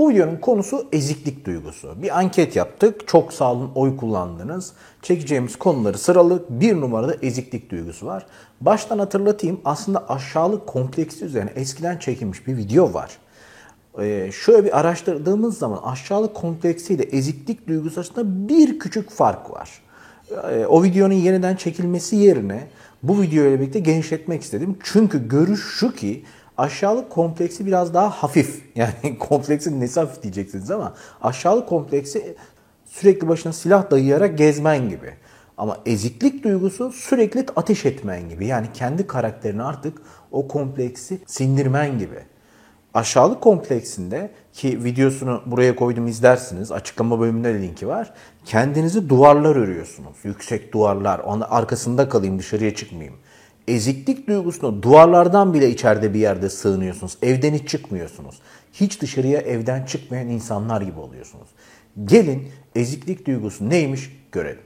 Bu videonun konusu eziklik duygusu. Bir anket yaptık. Çok sağ olun oy kullandınız. Çekeceğimiz konuları sıralı. Bir numarada eziklik duygusu var. Baştan hatırlatayım. Aslında aşağılık kompleksi üzerine eskiden çekilmiş bir video var. Ee, şöyle bir araştırdığımız zaman aşağılık kompleksiyle eziklik duygusu arasında bir küçük fark var. Ee, o videonun yeniden çekilmesi yerine bu videoyla birlikte genişletmek istedim. Çünkü görüş şu ki aşağılık kompleksi biraz daha hafif. Yani kompleksin nesi hafif diyeceksiniz ama aşağılık kompleksi sürekli başına silah dayayarak gezmen gibi. Ama eziklik duygusu sürekli ateş etmen gibi. Yani kendi karakterini artık o kompleksi sindirmen gibi. Aşağılık kompleksinde ki videosunu buraya koydum izlersiniz. Açıklama bölümünde de linki var. Kendinizi duvarlar örüyorsunuz. Yüksek duvarlar. Onun arkasında kalayım dışarıya çıkmayayım. Eziklik duygusunu duvarlardan bile içeride bir yerde sığınıyorsunuz. Evden hiç çıkmıyorsunuz. Hiç dışarıya evden çıkmayan insanlar gibi oluyorsunuz. Gelin eziklik duygusu neymiş görelim.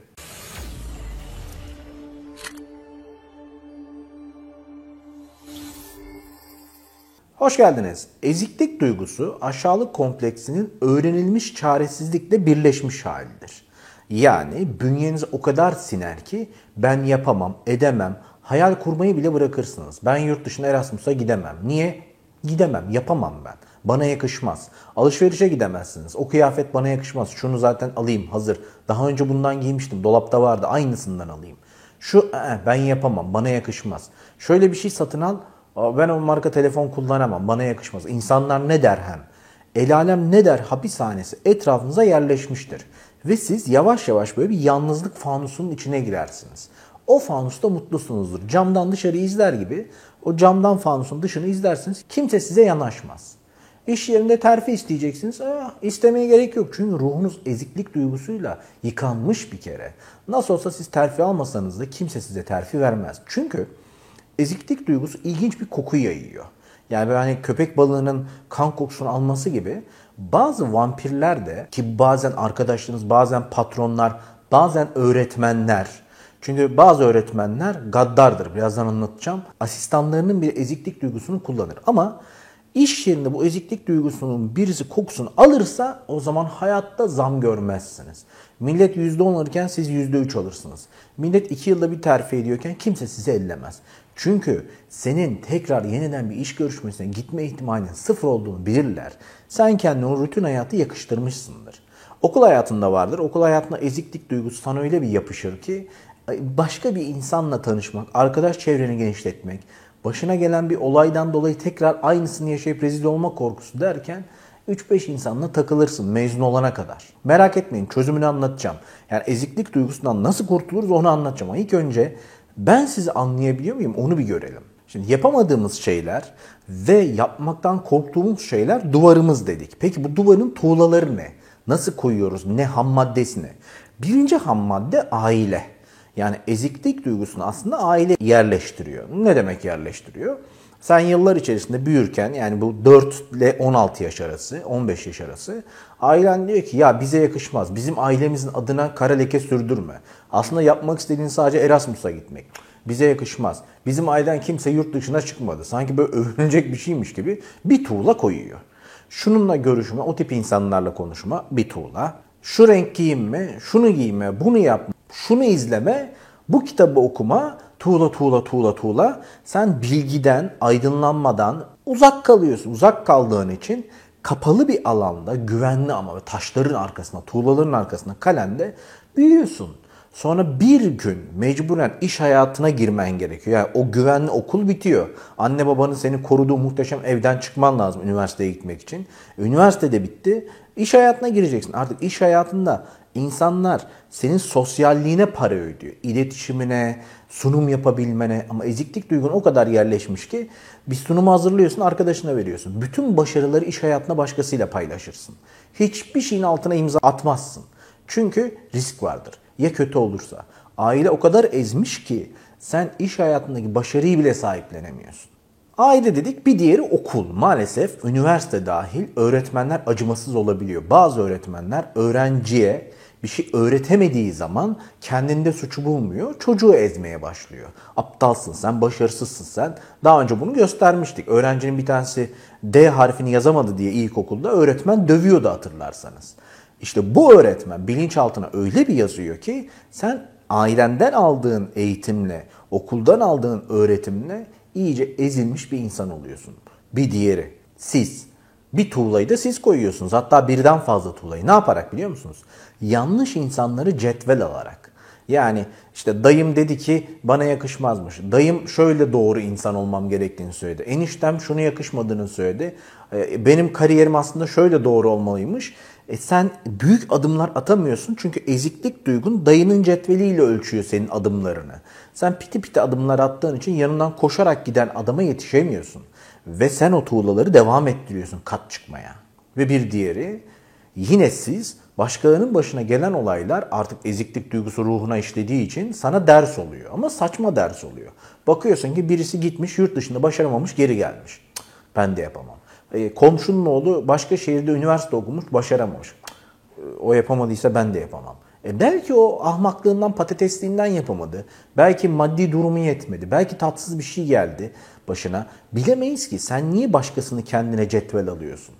Hoş geldiniz. Eziklik duygusu aşağılık kompleksinin öğrenilmiş çaresizlikle birleşmiş halidir. Yani bünyeniz o kadar siner ki ben yapamam, edemem, hayal kurmayı bile bırakırsınız. Ben yurt dışına Erasmus'a gidemem. Niye? Gidemem, yapamam ben. Bana yakışmaz. Alışverişe gidemezsiniz. O kıyafet bana yakışmaz. Şunu zaten alayım hazır. Daha önce bundan giymiştim. Dolapta vardı. Aynısından alayım. Şu ben yapamam. Bana yakışmaz. Şöyle bir şey satın al. Ben o marka telefon kullanamam. Bana yakışmaz. İnsanlar ne der hem? El alem ne der hapishanesi etrafınıza yerleşmiştir. Ve siz yavaş yavaş böyle bir yalnızlık fanusunun içine girersiniz. O fanusta mutlusunuzdur. Camdan dışarı izler gibi o camdan fanusun dışını izlersiniz. Kimse size yanaşmaz. İş yerinde terfi isteyeceksiniz. Ah, istemeye gerek yok. Çünkü ruhunuz eziklik duygusuyla yıkanmış bir kere. Nasıl olsa siz terfi almasanız da kimse size terfi vermez. Çünkü eziklik duygusu ilginç bir koku yayıyor. Yani böyle hani köpek balığının kan kokusunu alması gibi bazı vampirler de ki bazen arkadaşlarınız, bazen patronlar, bazen öğretmenler çünkü bazı öğretmenler gaddardır. Birazdan anlatacağım. Asistanlarının bir eziklik duygusunu kullanır. Ama iş yerinde bu eziklik duygusunun birisi kokusunu alırsa o zaman hayatta zam görmezsiniz. Millet %10 alırken siz %3 alırsınız. Millet 2 yılda bir terfi ediyorken kimse sizi ellemez. Çünkü senin tekrar yeniden bir iş görüşmesine gitme ihtimalinin sıfır olduğunu bilirler. Sen kendine o rutin hayatı yakıştırmışsındır. Okul hayatında vardır. Okul hayatında eziklik duygusu sana öyle bir yapışır ki başka bir insanla tanışmak, arkadaş çevreni genişletmek, başına gelen bir olaydan dolayı tekrar aynısını yaşayıp rezil olma korkusu derken 3-5 insanla takılırsın mezun olana kadar. Merak etmeyin çözümünü anlatacağım. Yani eziklik duygusundan nasıl kurtuluruz onu anlatacağım. Ama ilk önce ben sizi anlayabiliyor muyum onu bir görelim. Şimdi yapamadığımız şeyler ve yapmaktan korktuğumuz şeyler duvarımız dedik. Peki bu duvarın tuğlaları ne? Nasıl koyuyoruz? Ne ham maddesi ne? Birinci ham madde aile. Yani eziklik duygusunu aslında aile yerleştiriyor. Ne demek yerleştiriyor? Sen yıllar içerisinde büyürken yani bu 4 ile 16 yaş arası, 15 yaş arası ailen diyor ki ya bize yakışmaz. Bizim ailemizin adına kara leke sürdürme. Aslında yapmak istediğin sadece Erasmus'a gitmek. Bize yakışmaz. Bizim aileden kimse yurt dışına çıkmadı. Sanki böyle övünecek bir şeymiş gibi bir tuğla koyuyor. Şununla görüşme, o tip insanlarla konuşma bir tuğla. Şu renk giyinme, şunu giyme, bunu yapma, şunu izleme, bu kitabı okuma, tuğla tuğla tuğla tuğla. Sen bilgiden, aydınlanmadan uzak kalıyorsun. Uzak kaldığın için kapalı bir alanda, güvenli ama taşların arkasında, tuğlaların arkasında kalende büyüyorsun. Sonra bir gün mecburen iş hayatına girmen gerekiyor. Yani o güvenli okul bitiyor. Anne babanın seni koruduğu muhteşem evden çıkman lazım üniversiteye gitmek için. Üniversitede bitti. İş hayatına gireceksin. Artık iş hayatında insanlar senin sosyalliğine para ödüyor. İletişimine, sunum yapabilmene ama eziklik duygun o kadar yerleşmiş ki bir sunumu hazırlıyorsun arkadaşına veriyorsun. Bütün başarıları iş hayatına başkasıyla paylaşırsın. Hiçbir şeyin altına imza atmazsın. Çünkü risk vardır. Ya kötü olursa? Aile o kadar ezmiş ki sen iş hayatındaki başarıyı bile sahiplenemiyorsun. Aile dedik bir diğeri okul. Maalesef üniversite dahil öğretmenler acımasız olabiliyor. Bazı öğretmenler öğrenciye bir şey öğretemediği zaman kendinde suçu bulmuyor. Çocuğu ezmeye başlıyor. Aptalsın sen, başarısızsın sen. Daha önce bunu göstermiştik. Öğrencinin bir tanesi D harfini yazamadı diye ilkokulda öğretmen dövüyordu hatırlarsanız. İşte bu öğretmen bilinçaltına öyle bir yazıyor ki sen ailenden aldığın eğitimle, okuldan aldığın öğretimle iyice ezilmiş bir insan oluyorsun. Bir diğeri siz. Bir tuğlayı da siz koyuyorsunuz. Hatta birden fazla tuğlayı. Ne yaparak biliyor musunuz? Yanlış insanları cetvel alarak. Yani işte dayım dedi ki bana yakışmazmış. Dayım şöyle doğru insan olmam gerektiğini söyledi. Eniştem şunu yakışmadığını söyledi. E, benim kariyerim aslında şöyle doğru olmalıymış. E sen büyük adımlar atamıyorsun çünkü eziklik duygun dayının cetveliyle ölçüyor senin adımlarını. Sen piti piti adımlar attığın için yanından koşarak giden adama yetişemiyorsun. Ve sen o tuğlaları devam ettiriyorsun kat çıkmaya. Ve bir diğeri yine siz başkalarının başına gelen olaylar artık eziklik duygusu ruhuna işlediği için sana ders oluyor. Ama saçma ders oluyor. Bakıyorsun ki birisi gitmiş yurt dışında başaramamış geri gelmiş. ben de yapamam. E, komşunun oğlu başka şehirde üniversite okumuş başaramamış. o yapamadıysa ben de yapamam. E belki o ahmaklığından, patatesliğinden yapamadı. Belki maddi durumu yetmedi. Belki tatsız bir şey geldi başına. Bilemeyiz ki sen niye başkasını kendine cetvel alıyorsun?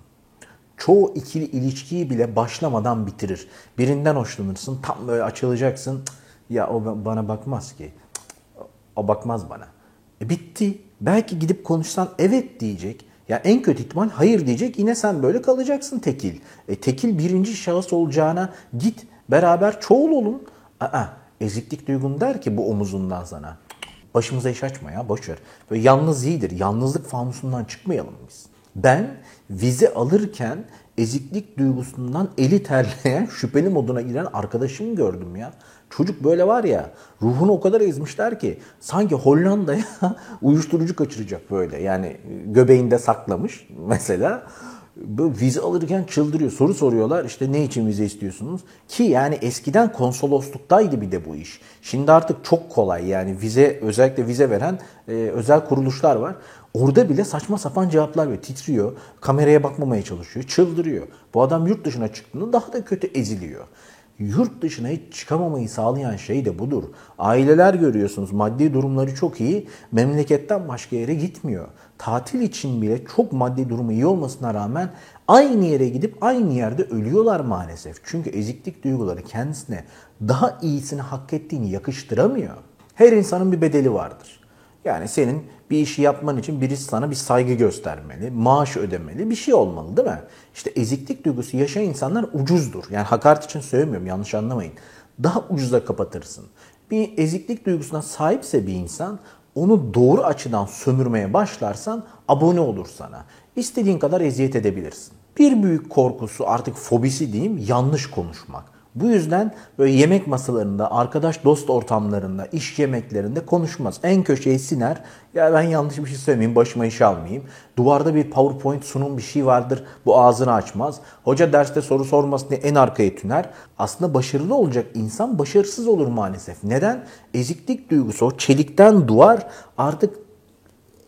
Çoğu ikili ilişkiyi bile başlamadan bitirir. Birinden hoşlanırsın, tam böyle açılacaksın. Ya o bana bakmaz ki. O bakmaz bana. E bitti. Belki gidip konuşsan evet diyecek. Ya en kötü ihtimal hayır diyecek. Yine sen böyle kalacaksın tekil. E tekil birinci şahıs olacağına git beraber çoğul olun. Aa, eziklik duygun der ki bu omuzundan sana. Başımıza iş açma ya boşver. Böyle yalnız iyidir. Yalnızlık fanusundan çıkmayalım biz. Ben vize alırken eziklik duygusundan eli terleyen şüpheli moduna giren arkadaşımı gördüm ya. Çocuk böyle var ya ruhunu o kadar ezmişler ki sanki Hollanda'ya uyuşturucu kaçıracak böyle. Yani göbeğinde saklamış mesela. Böyle vize alırken çıldırıyor. Soru soruyorlar işte ne için vize istiyorsunuz? Ki yani eskiden konsolosluktaydı bir de bu iş. Şimdi artık çok kolay yani vize özellikle vize veren e, özel kuruluşlar var. Orada bile saçma sapan cevaplar veriyor. Titriyor. Kameraya bakmamaya çalışıyor. Çıldırıyor. Bu adam yurt dışına çıktığında daha da kötü eziliyor. Yurt dışına hiç çıkamamayı sağlayan şey de budur. Aileler görüyorsunuz maddi durumları çok iyi. Memleketten başka yere gitmiyor. Tatil için bile çok maddi durumu iyi olmasına rağmen aynı yere gidip aynı yerde ölüyorlar maalesef. Çünkü eziklik duyguları kendisine daha iyisini hak ettiğini yakıştıramıyor. Her insanın bir bedeli vardır. Yani senin bir işi yapman için birisi sana bir saygı göstermeli, maaş ödemeli, bir şey olmalı değil mi? İşte eziklik duygusu yaşayan insanlar ucuzdur. Yani hakaret için söylemiyorum yanlış anlamayın. Daha ucuza kapatırsın. Bir eziklik duygusuna sahipse bir insan onu doğru açıdan sömürmeye başlarsan abone olur sana. İstediğin kadar eziyet edebilirsin. Bir büyük korkusu artık fobisi diyeyim yanlış konuşmak. Bu yüzden böyle yemek masalarında, arkadaş dost ortamlarında, iş yemeklerinde konuşmaz. En köşeye siner. Ya ben yanlış bir şey söylemeyeyim, başıma iş almayayım. Duvarda bir PowerPoint sunum bir şey vardır. Bu ağzını açmaz. Hoca derste soru sormasın diye en arkaya tüner. Aslında başarılı olacak insan başarısız olur maalesef. Neden? Eziklik duygusu, o çelikten duvar artık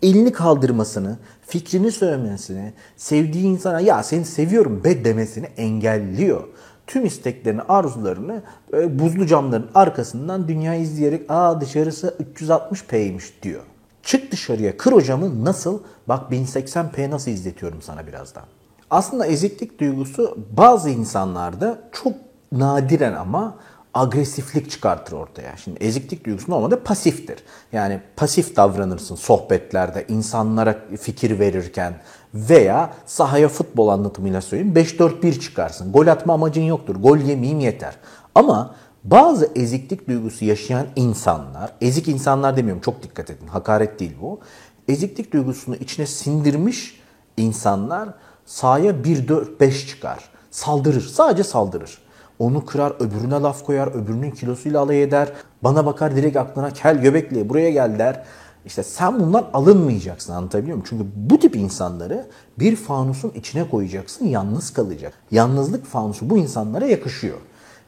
elini kaldırmasını, fikrini söylemesini, sevdiği insana ya seni seviyorum be demesini engelliyor tüm isteklerini, arzularını e, buzlu camların arkasından dünya izleyerek aa dışarısı 360p'ymiş diyor. Çık dışarıya kır o camı nasıl? Bak 1080p nasıl izletiyorum sana birazdan. Aslında eziklik duygusu bazı insanlarda çok nadiren ama agresiflik çıkartır ortaya. Şimdi eziklik duygusu normalde pasiftir. Yani pasif davranırsın sohbetlerde, insanlara fikir verirken veya sahaya futbol anlatımıyla söyleyeyim 5-4-1 çıkarsın. Gol atma amacın yoktur. Gol yemeyeyim yeter. Ama bazı eziklik duygusu yaşayan insanlar, ezik insanlar demiyorum çok dikkat edin hakaret değil bu. Eziklik duygusunu içine sindirmiş insanlar sahaya 1-4-5 çıkar. Saldırır. Sadece saldırır. Onu kırar, öbürüne laf koyar, öbürünün kilosuyla alay eder. Bana bakar direkt aklına kel göbekli buraya gel der. İşte sen bundan alınmayacaksın anlatabiliyor muyum? Çünkü bu tip insanları bir fanusun içine koyacaksın yalnız kalacak. Yalnızlık fanusu bu insanlara yakışıyor.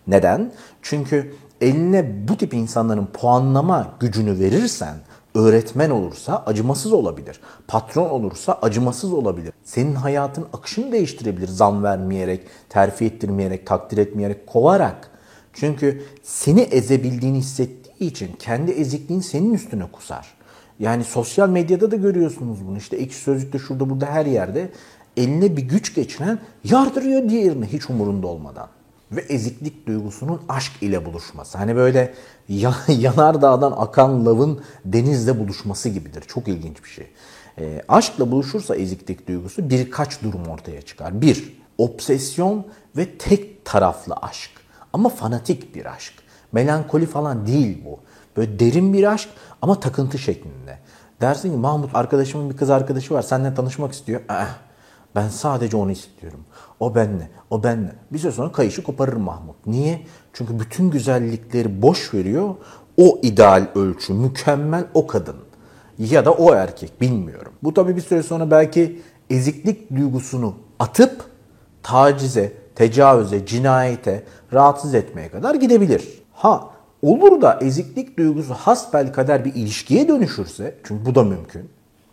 Neden? Çünkü eline bu tip insanların puanlama gücünü verirsen öğretmen olursa acımasız olabilir. Patron olursa acımasız olabilir. Senin hayatın akışını değiştirebilir zam vermeyerek, terfi ettirmeyerek, takdir etmeyerek, kovarak. Çünkü seni ezebildiğini hissettiği için kendi ezikliğini senin üstüne kusar. Yani sosyal medyada da görüyorsunuz bunu. İşte ekşi sözlükte şurada burada her yerde eline bir güç geçiren yardırıyor diğerini hiç umurunda olmadan. Ve eziklik duygusunun aşk ile buluşması. Hani böyle yanardağdan akan lavın denizle buluşması gibidir. Çok ilginç bir şey. E, aşkla buluşursa eziklik duygusu birkaç durum ortaya çıkar. Bir, obsesyon ve tek taraflı aşk. Ama fanatik bir aşk. Melankoli falan değil bu. Böyle derin bir aşk ama takıntı şeklinde. Dersin ki Mahmut arkadaşımın bir kız arkadaşı var. Seninle tanışmak istiyor. Eh, ben sadece onu istiyorum. O benle, o benle. Bir süre sonra kayışı koparır Mahmut. Niye? Çünkü bütün güzellikleri boş veriyor. O ideal ölçü, mükemmel o kadın. Ya da o erkek bilmiyorum. Bu tabii bir süre sonra belki eziklik duygusunu atıp tacize, tecavüze, cinayete, rahatsız etmeye kadar gidebilir. Ha olur da eziklik duygusu hasbel kader bir ilişkiye dönüşürse, çünkü bu da mümkün,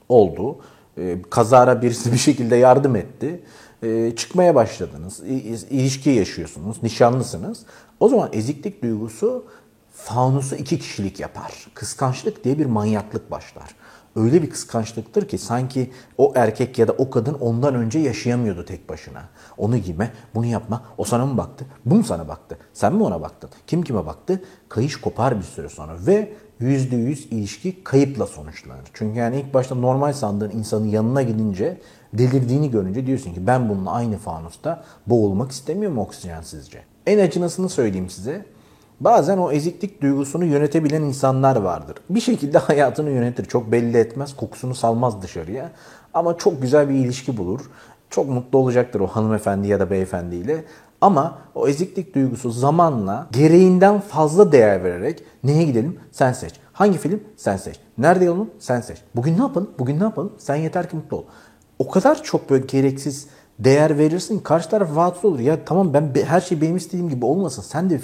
oldu. Ee, kazara birisi bir şekilde yardım etti. Ee, çıkmaya başladınız, ilişki yaşıyorsunuz, nişanlısınız. O zaman eziklik duygusu faunusu iki kişilik yapar. Kıskançlık diye bir manyaklık başlar öyle bir kıskançlıktır ki sanki o erkek ya da o kadın ondan önce yaşayamıyordu tek başına. Onu giyme, bunu yapma, o sana mı baktı, bu mu sana baktı, sen mi ona baktın, kim kime baktı? Kayış kopar bir süre sonra ve yüzde yüz ilişki kayıpla sonuçlanır. Çünkü yani ilk başta normal sandığın insanın yanına gidince delirdiğini görünce diyorsun ki ben bununla aynı fanusta boğulmak istemiyorum oksijensizce. En acınasını söyleyeyim size. Bazen o eziklik duygusunu yönetebilen insanlar vardır. Bir şekilde hayatını yönetir. Çok belli etmez, kokusunu salmaz dışarıya. Ama çok güzel bir ilişki bulur. Çok mutlu olacaktır o hanımefendi ya da beyefendiyle. Ama o eziklik duygusu zamanla gereğinden fazla değer vererek neye gidelim? Sen seç. Hangi film? Sen seç. Nerede yalalım? Sen seç. Bugün ne yapalım? Bugün ne yapalım? Sen yeter ki mutlu ol. O kadar çok böyle gereksiz değer verirsin karşı taraf rahatsız olur. Ya tamam ben her şey benim istediğim gibi olmasın. Sen de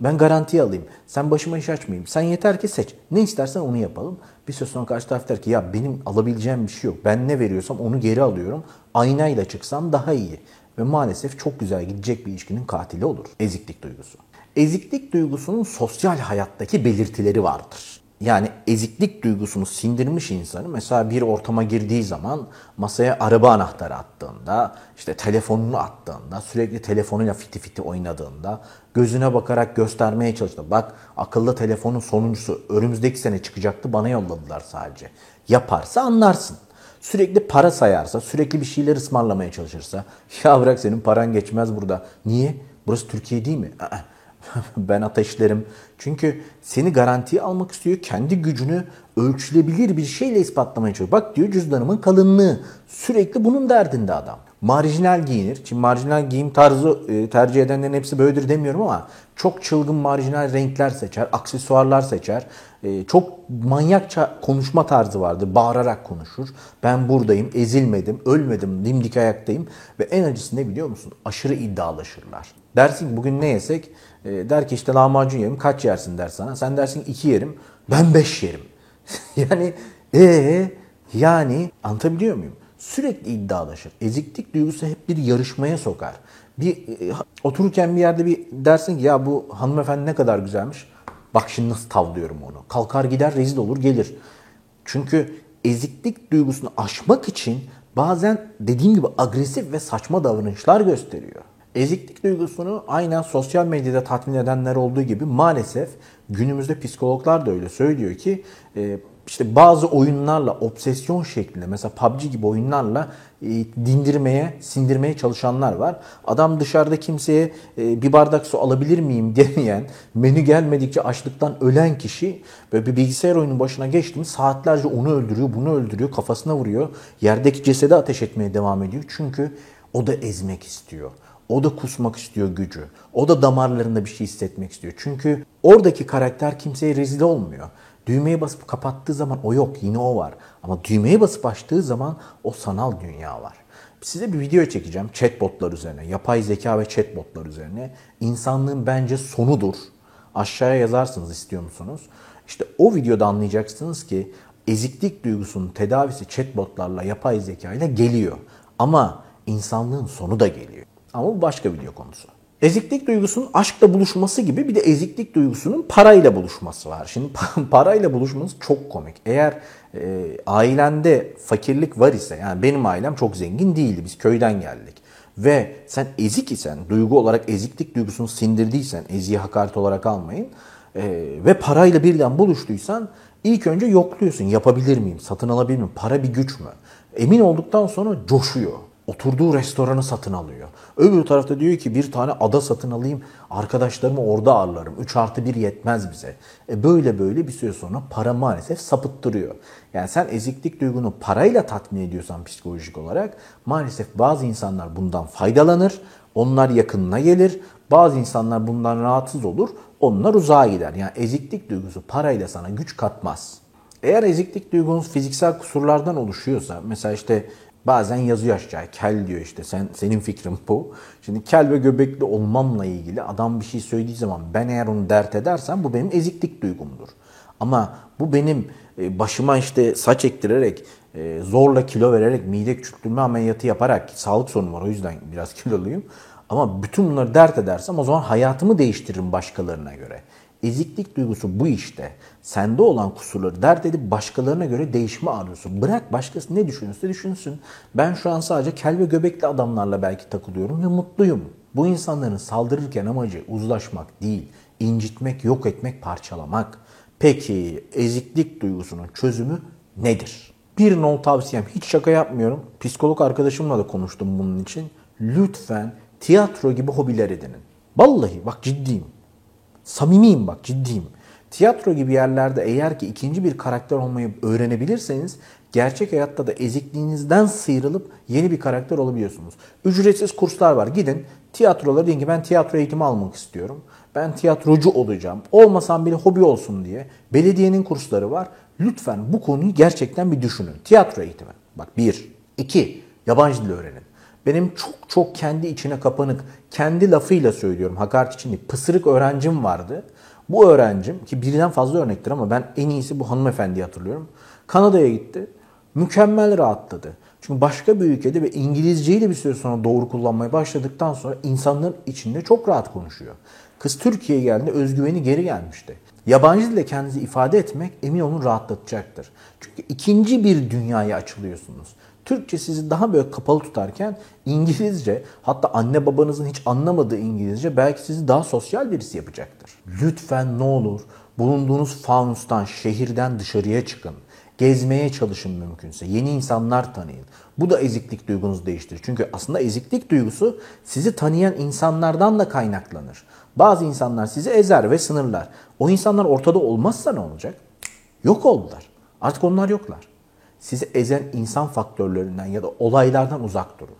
ben garantiye alayım. Sen başıma iş açmayayım. Sen yeter ki seç. Ne istersen onu yapalım. Bir süre sonra karşı taraf der ki ya benim alabileceğim bir şey yok. Ben ne veriyorsam onu geri alıyorum. Aynayla çıksam daha iyi. Ve maalesef çok güzel gidecek bir ilişkinin katili olur. Eziklik duygusu. Eziklik duygusunun sosyal hayattaki belirtileri vardır yani eziklik duygusunu sindirmiş insanı mesela bir ortama girdiği zaman masaya araba anahtarı attığında, işte telefonunu attığında, sürekli telefonuyla fiti fiti oynadığında, gözüne bakarak göstermeye çalıştı. Bak akıllı telefonun sonuncusu önümüzdeki sene çıkacaktı bana yolladılar sadece. Yaparsa anlarsın. Sürekli para sayarsa, sürekli bir şeyler ısmarlamaya çalışırsa, ya bırak senin paran geçmez burada. Niye? Burası Türkiye değil mi? Aa, ben ateşlerim. Çünkü seni garantiye almak istiyor. Kendi gücünü ölçülebilir bir şeyle ispatlamaya çalışıyor. Bak diyor cüzdanımın kalınlığı. Sürekli bunun derdinde adam. Marjinal giyinir. Şimdi marjinal giyim tarzı e, tercih edenlerin hepsi böyledir demiyorum ama çok çılgın marjinal renkler seçer, aksesuarlar seçer. E, çok manyakça konuşma tarzı vardır. Bağırarak konuşur. Ben buradayım, ezilmedim, ölmedim, dimdik ayaktayım. Ve en acısı ne biliyor musun? Aşırı iddialaşırlar. Dersin bugün ne yesek? E, der ki işte lahmacun yerim. Kaç yersin der sana. Sen dersin iki yerim. Ben beş yerim. yani ee yani anlatabiliyor muyum? Sürekli iddialaşır. Eziklik duygusu hep bir yarışmaya sokar. Bir e, otururken bir yerde bir dersin ki ya bu hanımefendi ne kadar güzelmiş. Bak şimdi nasıl tavlıyorum onu. Kalkar gider rezil olur gelir. Çünkü eziklik duygusunu aşmak için bazen dediğim gibi agresif ve saçma davranışlar gösteriyor. Eziklik duygusunu aynen sosyal medyada tatmin edenler olduğu gibi maalesef günümüzde psikologlar da öyle söylüyor ki e, işte bazı oyunlarla obsesyon şeklinde mesela PUBG gibi oyunlarla e, dindirmeye, sindirmeye çalışanlar var. Adam dışarıda kimseye e, bir bardak su alabilir miyim demeyen, menü gelmedikçe açlıktan ölen kişi böyle bir bilgisayar oyunun başına geçti mi saatlerce onu öldürüyor, bunu öldürüyor, kafasına vuruyor. Yerdeki cesede ateş etmeye devam ediyor. Çünkü o da ezmek istiyor. O da kusmak istiyor gücü. O da damarlarında bir şey hissetmek istiyor. Çünkü oradaki karakter kimseye rezil olmuyor. Düğmeye basıp kapattığı zaman o yok yine o var. Ama düğmeye basıp açtığı zaman o sanal dünya var. Size bir video çekeceğim chatbotlar üzerine. Yapay zeka ve chatbotlar üzerine. İnsanlığın bence sonudur. Aşağıya yazarsınız istiyor musunuz? İşte o videoda anlayacaksınız ki eziklik duygusunun tedavisi chatbotlarla, yapay zeka ile geliyor. Ama insanlığın sonu da geliyor. Ama bu başka video konusu. Eziklik duygusunun aşkla buluşması gibi bir de eziklik duygusunun parayla buluşması var. Şimdi parayla buluşması çok komik. Eğer e, ailende fakirlik var ise yani benim ailem çok zengin değildi. Biz köyden geldik. Ve sen ezik isen, duygu olarak eziklik duygusunu sindirdiysen, eziği hakaret olarak almayın. E, ve parayla birden buluştuysan ilk önce yokluyorsun. Yapabilir miyim? Satın alabilir miyim? Para bir güç mü? Emin olduktan sonra coşuyor. Oturduğu restoranı satın alıyor. Öbür tarafta diyor ki bir tane ada satın alayım. Arkadaşlarımı orada ağırlarım. 3 artı 1 yetmez bize. E böyle böyle bir süre sonra para maalesef sapıttırıyor. Yani sen eziklik duygunu parayla tatmin ediyorsan psikolojik olarak maalesef bazı insanlar bundan faydalanır. Onlar yakınına gelir. Bazı insanlar bundan rahatsız olur. Onlar uzağa gider. Yani eziklik duygusu parayla sana güç katmaz. Eğer eziklik duygunuz fiziksel kusurlardan oluşuyorsa mesela işte Bazen yazıyor aşağıya kel diyor işte sen senin fikrin bu. Şimdi kel ve göbekli olmamla ilgili adam bir şey söylediği zaman ben eğer onu dert edersem bu benim eziklik duygumdur. Ama bu benim e, başıma işte saç ektirerek e, zorla kilo vererek mide küçültme ameliyatı yaparak sağlık sorunu var o yüzden biraz kiloluyum. Ama bütün bunları dert edersem o zaman hayatımı değiştiririm başkalarına göre. Eziklik duygusu bu işte. Sende olan kusurları dert edip başkalarına göre değişme arıyorsun. Bırak başkası ne düşünürse düşünsün. Ben şu an sadece kel ve göbekli adamlarla belki takılıyorum ve mutluyum. Bu insanların saldırırken amacı uzlaşmak değil, incitmek, yok etmek, parçalamak. Peki eziklik duygusunun çözümü nedir? Bir nol tavsiyem, hiç şaka yapmıyorum. Psikolog arkadaşımla da konuştum bunun için. Lütfen tiyatro gibi hobiler edinin. Vallahi bak ciddiyim. Samimiyim bak ciddiyim. Tiyatro gibi yerlerde eğer ki ikinci bir karakter olmayı öğrenebilirseniz gerçek hayatta da ezikliğinizden sıyrılıp yeni bir karakter olabiliyorsunuz. Ücretsiz kurslar var. Gidin tiyatrolara deyin ki ben tiyatro eğitimi almak istiyorum. Ben tiyatrocu olacağım. Olmasam bile hobi olsun diye. Belediyenin kursları var. Lütfen bu konuyu gerçekten bir düşünün. Tiyatro eğitimi. Bak bir. iki Yabancı dil öğrenin. Benim çok çok kendi içine kapanık, kendi lafıyla söylüyorum hakaret için değil, pısırık öğrencim vardı. Bu öğrencim ki birden fazla örnektir ama ben en iyisi bu hanımefendiyi hatırlıyorum. Kanada'ya gitti. Mükemmel rahatladı. Çünkü başka bir ülkede ve İngilizceyi de bir süre sonra doğru kullanmaya başladıktan sonra insanların içinde çok rahat konuşuyor. Kız Türkiye'ye geldiğinde özgüveni geri gelmişti. Yabancı dille kendinizi ifade etmek emin olun rahatlatacaktır. Çünkü ikinci bir dünyaya açılıyorsunuz. Türkçe sizi daha böyle kapalı tutarken İngilizce hatta anne babanızın hiç anlamadığı İngilizce belki sizi daha sosyal birisi yapacaktır. Lütfen ne olur bulunduğunuz fanustan, şehirden dışarıya çıkın. Gezmeye çalışın mümkünse. Yeni insanlar tanıyın. Bu da eziklik duygunuzu değiştirir. Çünkü aslında eziklik duygusu sizi tanıyan insanlardan da kaynaklanır. Bazı insanlar sizi ezer ve sınırlar. O insanlar ortada olmazsa ne olacak? Yok oldular. Artık onlar yoklar. Sizi ezen insan faktörlerinden ya da olaylardan uzak durun.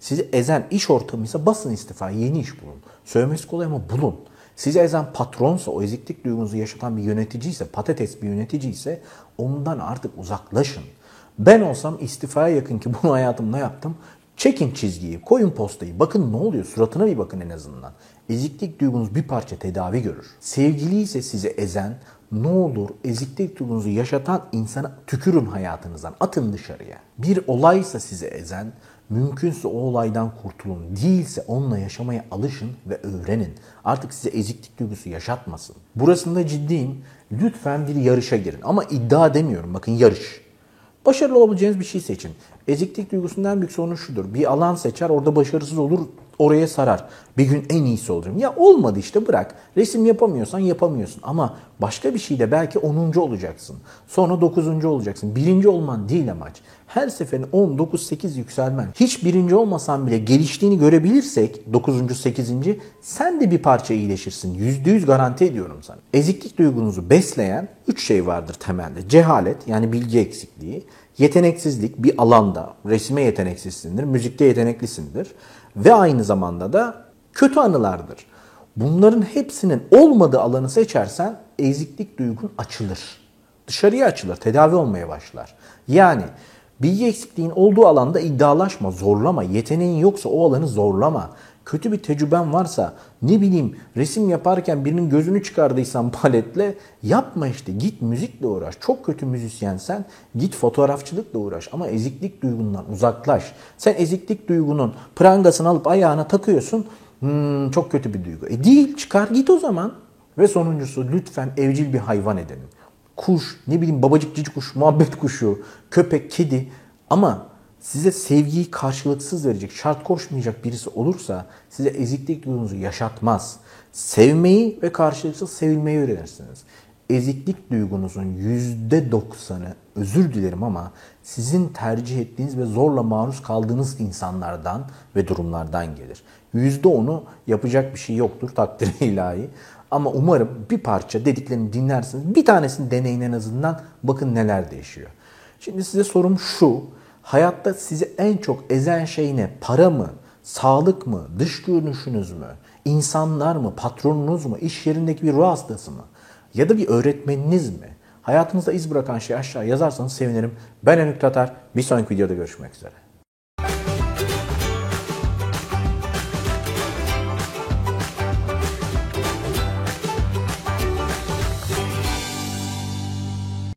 Sizi ezen iş ortamı ise basın istifa, yeni iş bulun. Söylemesi kolay ama bulun. Sizi ezen patronsa, o eziklik duygunuzu yaşatan bir yönetici ise, patates bir yönetici ise ondan artık uzaklaşın. Ben olsam istifaya yakın ki bunu hayatımda yaptım. Çekin çizgiyi, koyun postayı. Bakın ne oluyor? Suratına bir bakın en azından. Eziklik duygunuz bir parça tedavi görür. Sevgili ise sizi ezen, ne olur eziklik duygunuzu yaşatan insana tükürün hayatınızdan. Atın dışarıya. Bir olaysa sizi ezen, mümkünse o olaydan kurtulun. Değilse onunla yaşamaya alışın ve öğrenin. Artık size eziklik duygusu yaşatmasın. Burasında ciddiyim. Lütfen bir yarışa girin. Ama iddia demiyorum. Bakın yarış. Başarılı olabileceğiniz bir şey seçin. Eziklik duygusundan büyük sorun şudur. Bir alan seçer orada başarısız olur oraya sarar. Bir gün en iyisi olacağım. Ya olmadı işte bırak. Resim yapamıyorsan yapamıyorsun. Ama başka bir şeyde belki 10. olacaksın. Sonra 9. olacaksın. Birinci olman değil amaç. Her seferin 10, 9, 8 yükselmen. Hiç birinci olmasan bile geliştiğini görebilirsek 9. 8. sen de bir parça iyileşirsin. %100 garanti ediyorum sana. Eziklik duygunuzu besleyen 3 şey vardır temelde. Cehalet yani bilgi eksikliği. Yeteneksizlik bir alanda. Resme yeteneksizsindir, müzikte yeteneklisindir ve aynı zamanda da kötü anılardır. Bunların hepsinin olmadığı alanı seçersen eziklik duygun açılır. Dışarıya açılır, tedavi olmaya başlar. Yani bilgi eksikliğin olduğu alanda iddialaşma, zorlama. Yeteneğin yoksa o alanı zorlama kötü bir tecrüben varsa ne bileyim resim yaparken birinin gözünü çıkardıysan paletle yapma işte git müzikle uğraş. Çok kötü müzisyensen git fotoğrafçılıkla uğraş ama eziklik duygundan uzaklaş. Sen eziklik duygunun prangasını alıp ayağına takıyorsun Hmm, çok kötü bir duygu. E değil çıkar git o zaman. Ve sonuncusu lütfen evcil bir hayvan edinin. Kuş, ne bileyim babacık cici kuş, muhabbet kuşu, köpek, kedi ama size sevgiyi karşılıksız verecek, şart koşmayacak birisi olursa size eziklik duygunuzu yaşatmaz. Sevmeyi ve karşılıksız sevilmeyi öğrenirsiniz. Eziklik duygunuzun %90'ı özür dilerim ama sizin tercih ettiğiniz ve zorla maruz kaldığınız insanlardan ve durumlardan gelir. %10'u yapacak bir şey yoktur takdir ilahi. Ama umarım bir parça dediklerini dinlersiniz. Bir tanesini deneyin en azından. Bakın neler değişiyor. Şimdi size sorum şu. Hayatta sizi en çok ezen şey ne? Para mı? Sağlık mı? Dış görünüşünüz mü? İnsanlar mı? Patronunuz mu? İş yerindeki bir ruh hastası mı? Ya da bir öğretmeniniz mi? Hayatınızda iz bırakan şey aşağı yazarsanız sevinirim. Ben Enük Tatar. Bir sonraki videoda görüşmek üzere.